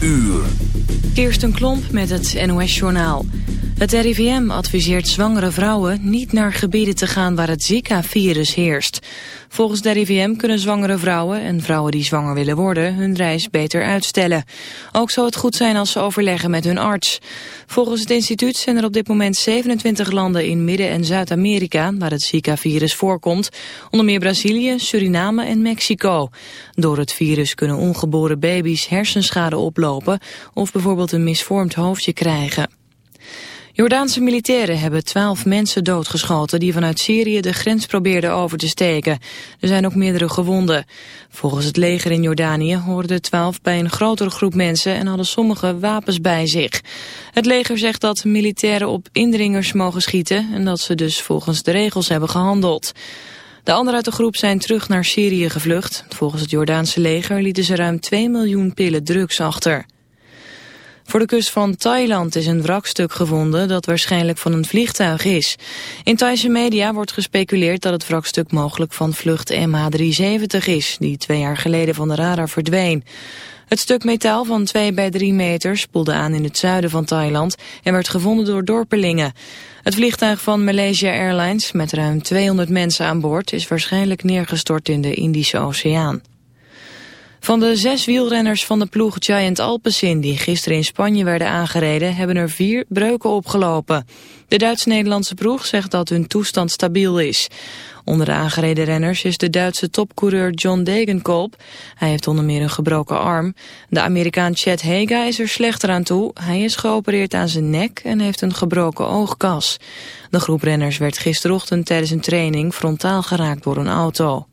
uur. Kirsten Klomp met het NOS-journaal. Het RIVM adviseert zwangere vrouwen niet naar gebieden te gaan waar het Zika-virus heerst. Volgens de RIVM kunnen zwangere vrouwen en vrouwen die zwanger willen worden hun reis beter uitstellen. Ook zou het goed zijn als ze overleggen met hun arts. Volgens het instituut zijn er op dit moment 27 landen in Midden- en Zuid-Amerika waar het Zika-virus voorkomt. Onder meer Brazilië, Suriname en Mexico. Door het virus kunnen ongeboren baby's hersenschade oplopen of bijvoorbeeld een misvormd hoofdje krijgen. Jordaanse militairen hebben twaalf mensen doodgeschoten die vanuit Syrië de grens probeerden over te steken. Er zijn ook meerdere gewonden. Volgens het leger in Jordanië hoorden de twaalf bij een grotere groep mensen en hadden sommige wapens bij zich. Het leger zegt dat militairen op indringers mogen schieten en dat ze dus volgens de regels hebben gehandeld. De anderen uit de groep zijn terug naar Syrië gevlucht. Volgens het Jordaanse leger lieten ze ruim 2 miljoen pillen drugs achter. Voor de kust van Thailand is een wrakstuk gevonden dat waarschijnlijk van een vliegtuig is. In Thaise media wordt gespeculeerd dat het wrakstuk mogelijk van vlucht MH370 is, die twee jaar geleden van de radar verdween. Het stuk metaal van 2 bij 3 meter spoelde aan in het zuiden van Thailand en werd gevonden door dorpelingen. Het vliegtuig van Malaysia Airlines met ruim 200 mensen aan boord is waarschijnlijk neergestort in de Indische Oceaan. Van de zes wielrenners van de ploeg Giant Alpecin die gisteren in Spanje werden aangereden, hebben er vier breuken opgelopen. De Duits-Nederlandse ploeg zegt dat hun toestand stabiel is. Onder de aangereden renners is de Duitse topcoureur John Degenkolb. Hij heeft onder meer een gebroken arm. De Amerikaan Chad Hega is er slechter aan toe. Hij is geopereerd aan zijn nek en heeft een gebroken oogkas. De groep renners werd gisterochtend tijdens een training frontaal geraakt door een auto.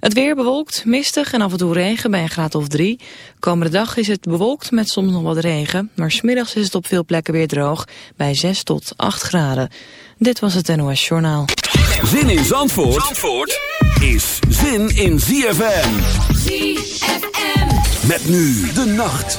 Het weer bewolkt, mistig en af en toe regen bij een graad of drie. Komende dag is het bewolkt met soms nog wat regen. Maar smiddags is het op veel plekken weer droog bij 6 tot 8 graden. Dit was het NOS Journaal. Zin in Zandvoort, Zandvoort is zin in ZFM. ZFM. Met nu de nacht.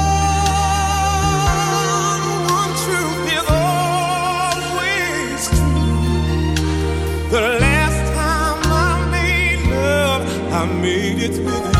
Made it with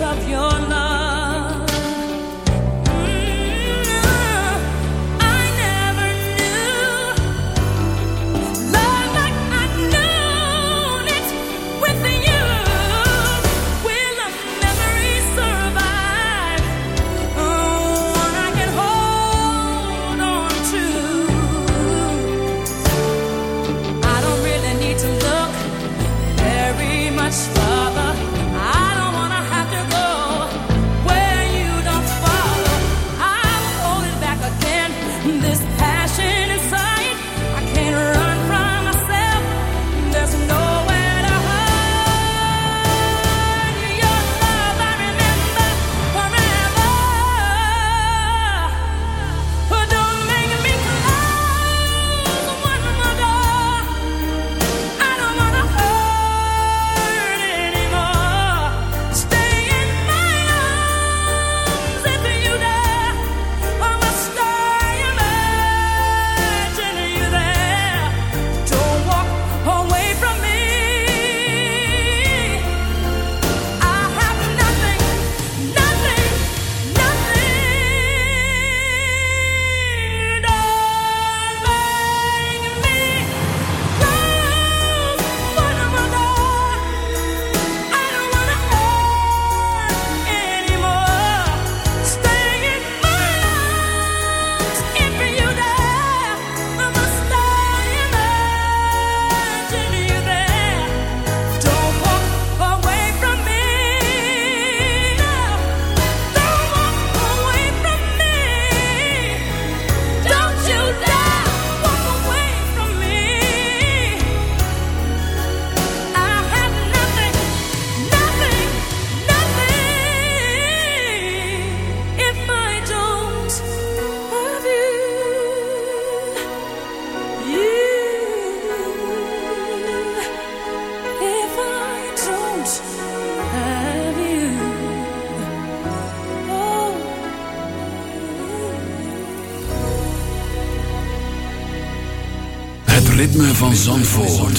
τα βιώνω Zandvoort.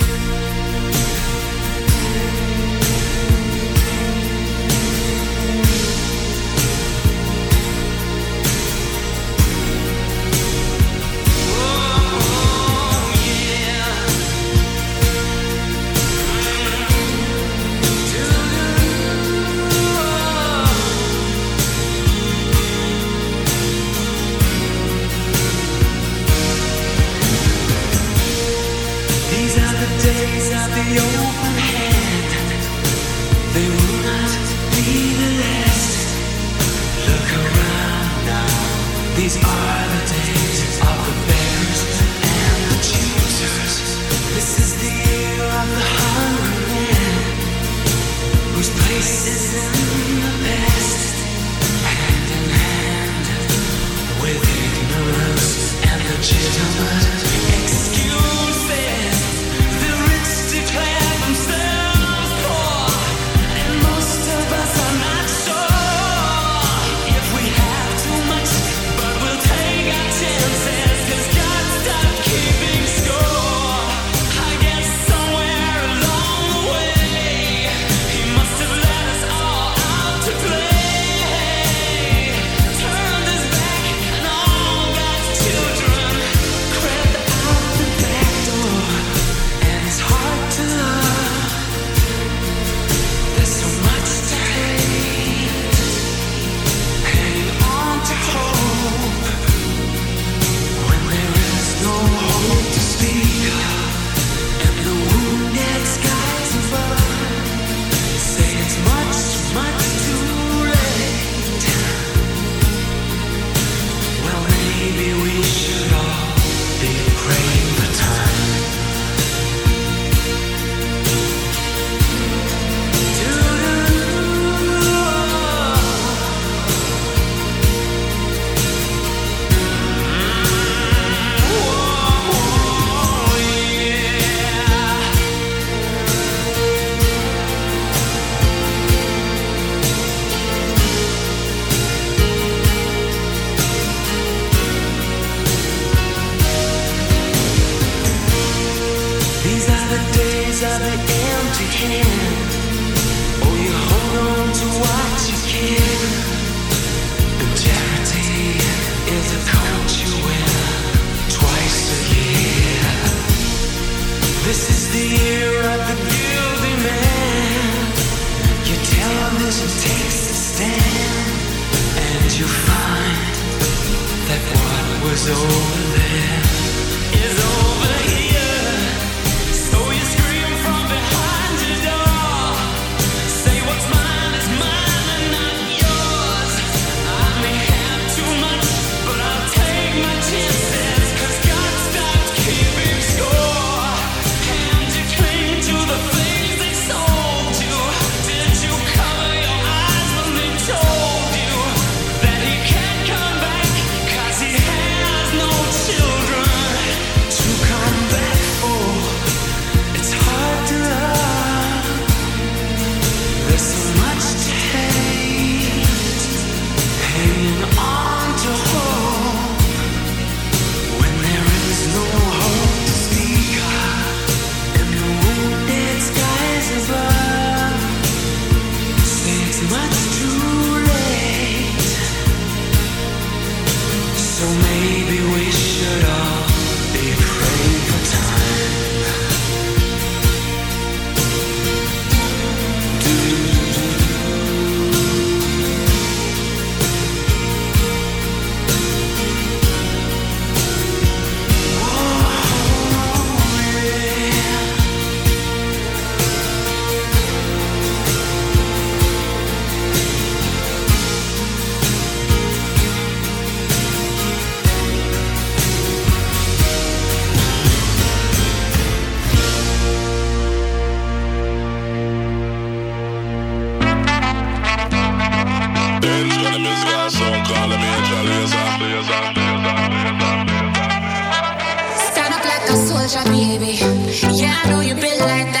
is. Ook op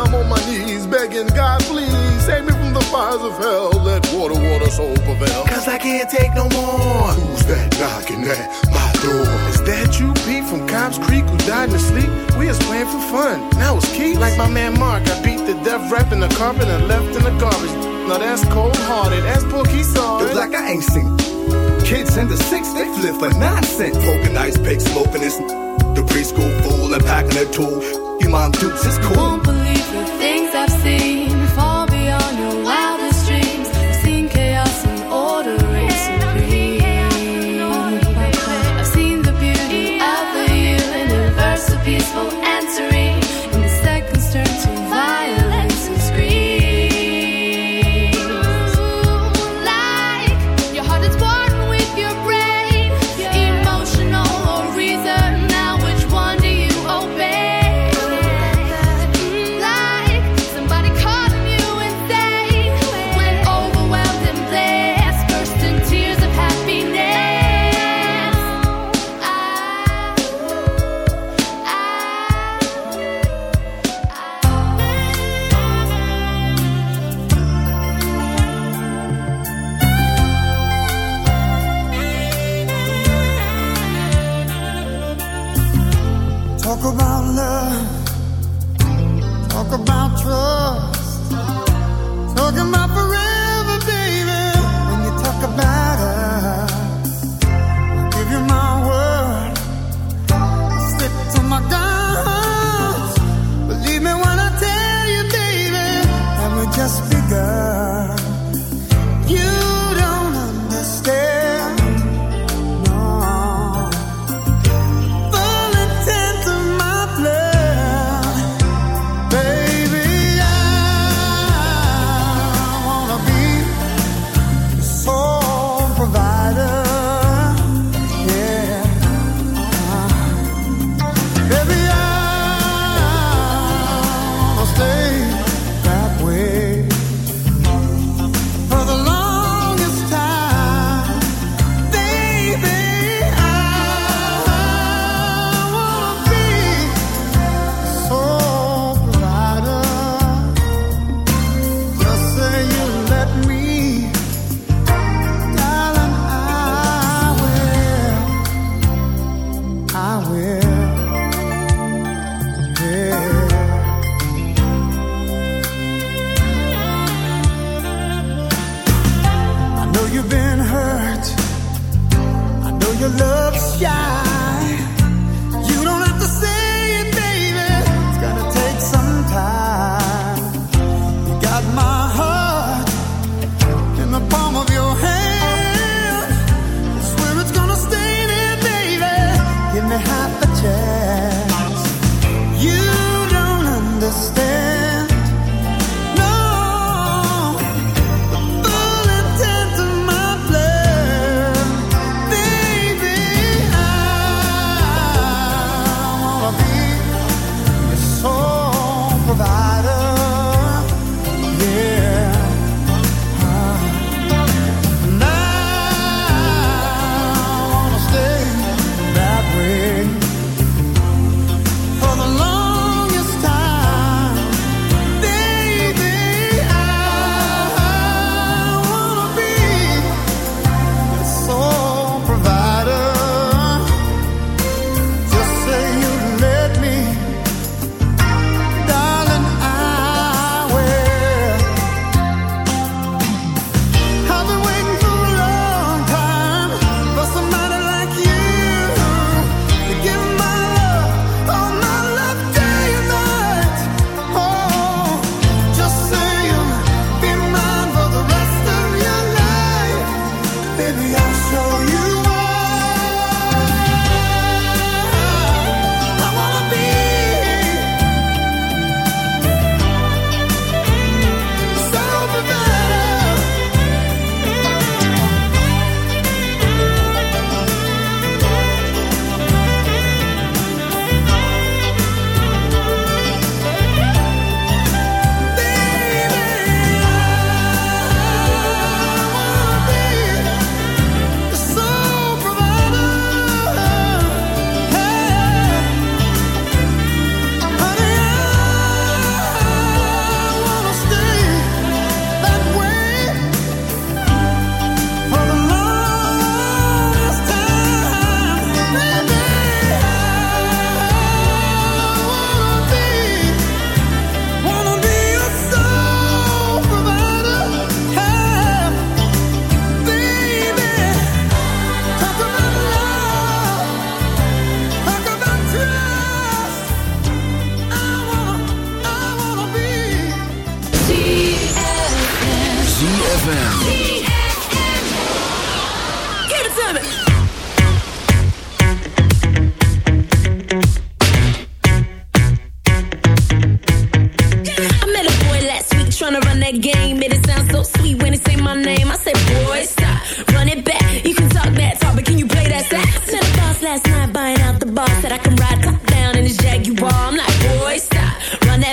Now I'm on my knees begging God, please save me from the fires of hell. Let water, water, soul prevail. Cause I can't take no more. Who's that knocking at my door? Is that you, Pete, from Cobb's Creek, who died in his sleep? We was playing for fun. Now it's Keith. Like my man Mark, I beat the death rap in the carpet and left in the garbage. Now that's cold hearted. That's Pookie saw The black I ain't seen. Kids in the six, they flip for nonsense. Poking ice pick, smoking this. The preschool fool and packing a tool. Your mom dukes is cool. Won't believe the things I've seen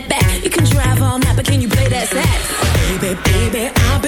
back. You can drive all night, but can you play that sax? Baby, baby, I'll be.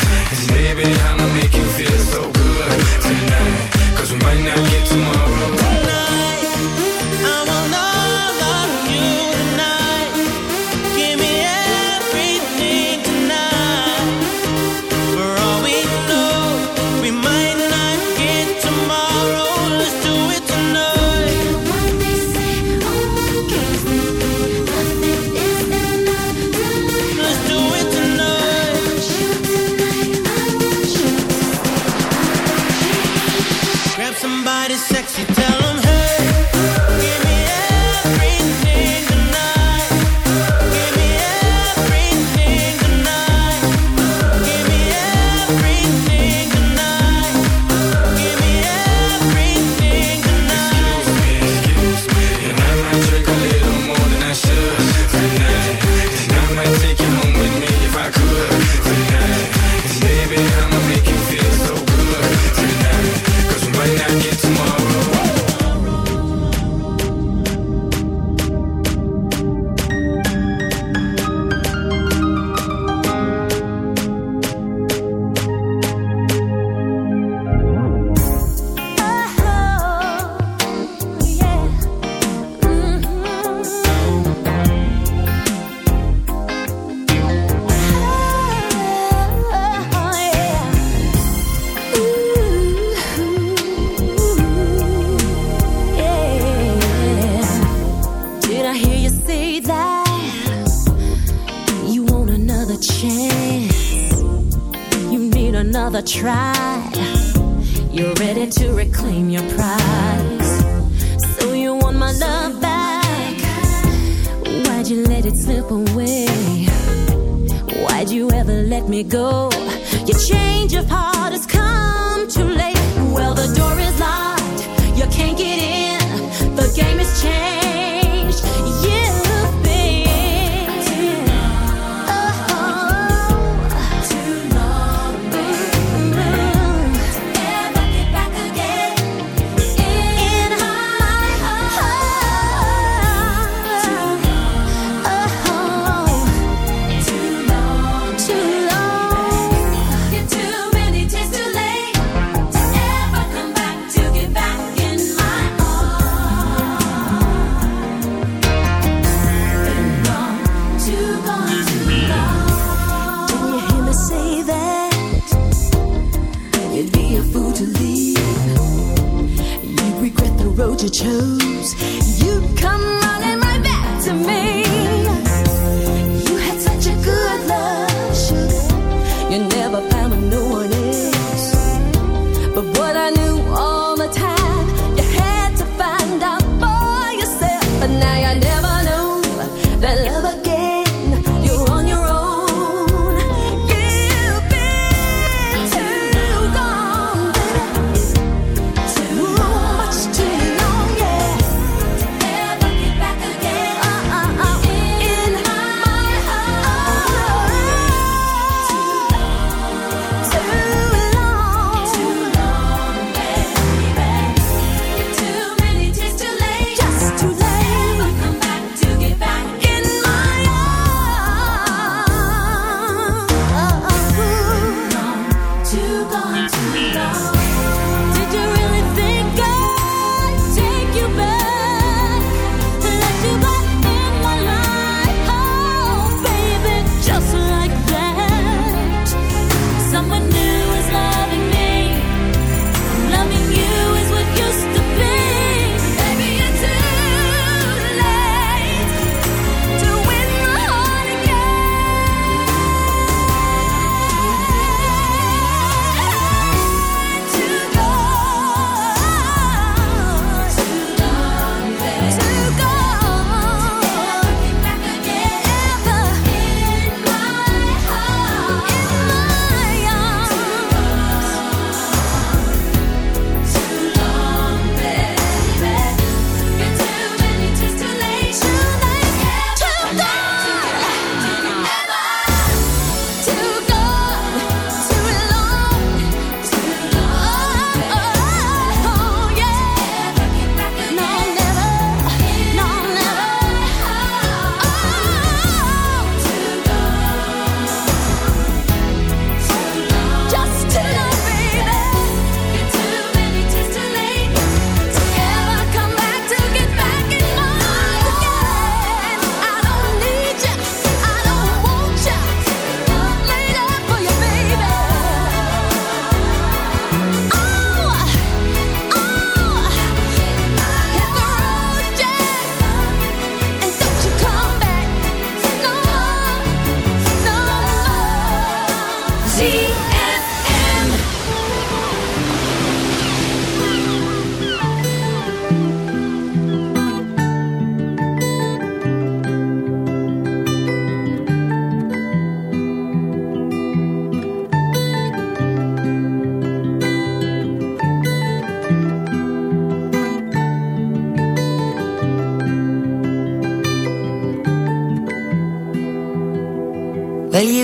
baby, I'ma make it go.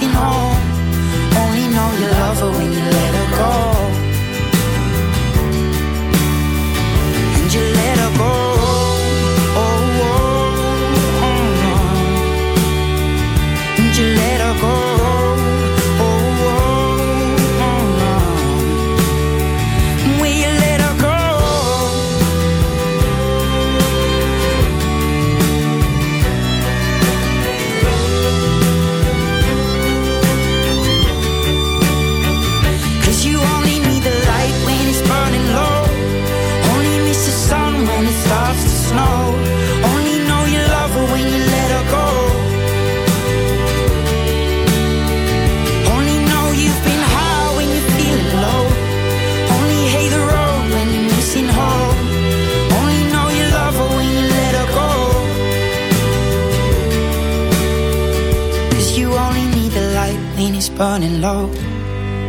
You're home.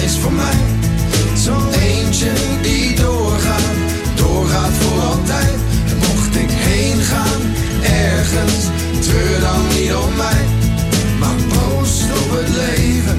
feest voor mij. Zo'n eentje die doorgaat, doorgaat voor altijd. En mocht ik heen gaan, ergens, treur dan niet om mij. Maar proost op het leven